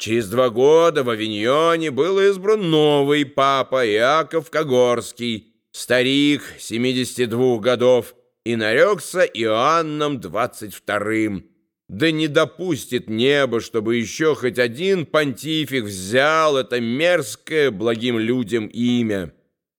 Через два года в Авиньоне был избран новый папа Иаков Когорский, старик 72 годов, и нарекся Иоанном 22-м. Да не допустит небо, чтобы еще хоть один понтифик взял это мерзкое благим людям имя.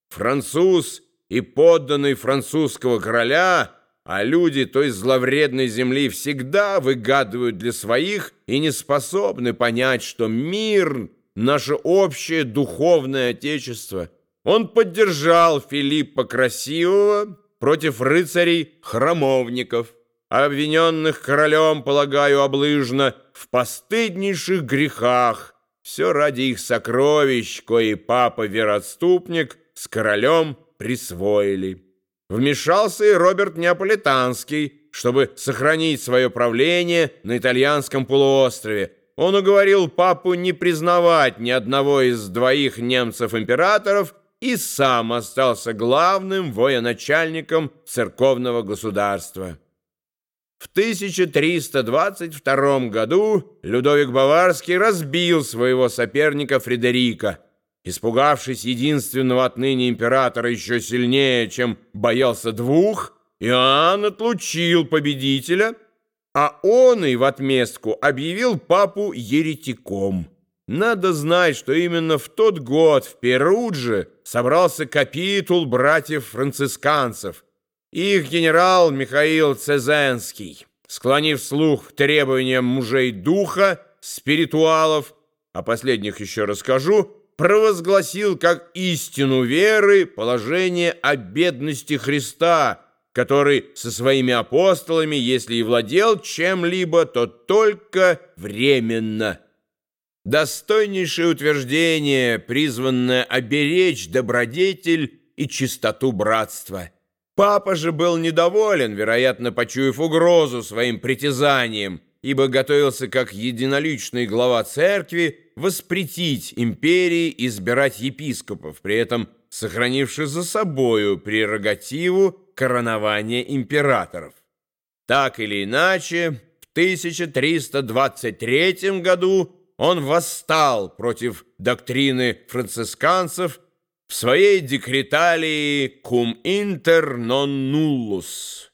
Француз и подданный французского короля — а люди той зловредной земли всегда выгадывают для своих и не способны понять, что мир — наше общее духовное отечество. Он поддержал Филиппа Красивого против рыцарей-храмовников, обвиненных королем, полагаю, облыжно, в постыднейших грехах, все ради их сокровищ, кои папа-вероотступник с королем присвоили. Вмешался и Роберт Неаполитанский, чтобы сохранить свое правление на итальянском полуострове. Он уговорил папу не признавать ни одного из двоих немцев-императоров и сам остался главным военачальником церковного государства. В 1322 году Людовик Баварский разбил своего соперника Фредерика – Испугавшись единственного отныне императора еще сильнее, чем боялся двух, Иоанн отлучил победителя, а он и в отместку объявил папу еретиком. Надо знать, что именно в тот год в Перудже собрался капитул братьев-францисканцев. Их генерал Михаил Цезенский, склонив слух к требованиям мужей духа, спиритуалов, о последних еще расскажу, провозгласил как истину веры положение о бедности Христа, который со своими апостолами, если и владел чем-либо, то только временно. Достойнейшее утверждение, призванное оберечь добродетель и чистоту братства. Папа же был недоволен, вероятно, почуяв угрозу своим притязаниям, ибо готовился как единоличный глава церкви воспретить империи избирать епископов, при этом сохранивши за собою прерогативу коронования императоров. Так или иначе, в 1323 году он восстал против доктрины францисканцев в своей декреталии «Cum inter non nullus»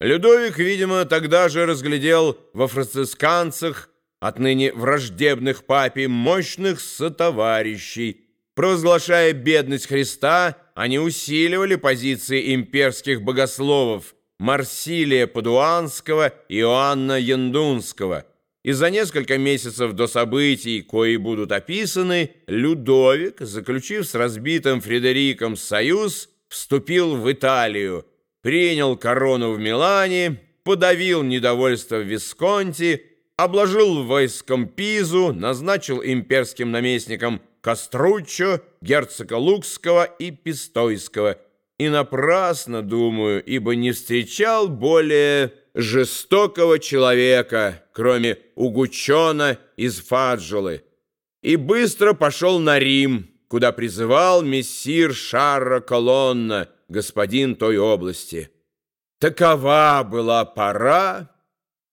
Людовик, видимо, тогда же разглядел во францисканцах, отныне враждебных папе, мощных сотоварищей. Провозглашая бедность Христа, они усиливали позиции имперских богословов Марсилия Падуанского и Иоанна Яндунского. И за несколько месяцев до событий, кои будут описаны, Людовик, заключив с разбитым Фредериком союз, вступил в Италию, принял корону в Милане, подавил недовольство в Висконти, обложил войском Пизу, назначил имперским наместником Коструччо, герцога Лукского и Пистойского. И напрасно, думаю, ибо не встречал более жестокого человека, кроме Угучона из Фаджолы, и быстро пошел на Рим, куда призывал мессир Шарра Колонна, господин той области. Такова была пора,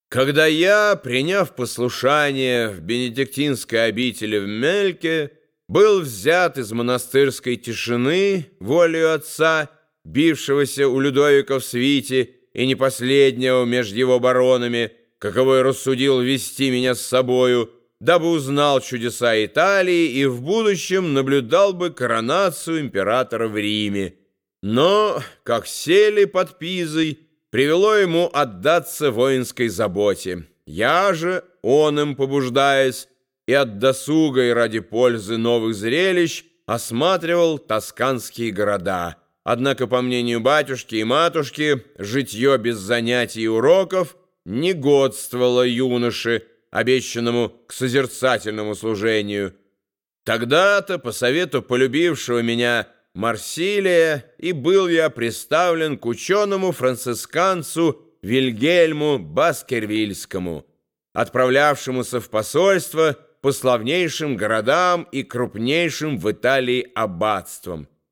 когда я, приняв послушание в бенедиктинской обители в Мельке, был взят из монастырской тишины волею отца, бившегося у Людовика в свите и не последнего между его баронами, каковой рассудил вести меня с собою, дабы узнал чудеса Италии и в будущем наблюдал бы коронацию императора в Риме. Но, как сели под Пизой, привело ему отдаться воинской заботе. Я же, он им побуждаясь, и от досуга и ради пользы новых зрелищ осматривал тосканские города. Однако, по мнению батюшки и матушки, житье без занятий и уроков не годствовало юноше, обещанному к созерцательному служению. Тогда-то, по совету полюбившего меня Марсилия, и был я представлен к ученому францисканцу Вильгельму Баскервильскому, отправлявшемуся в посольство по славнейшим городам и крупнейшим в Италии аббатствам.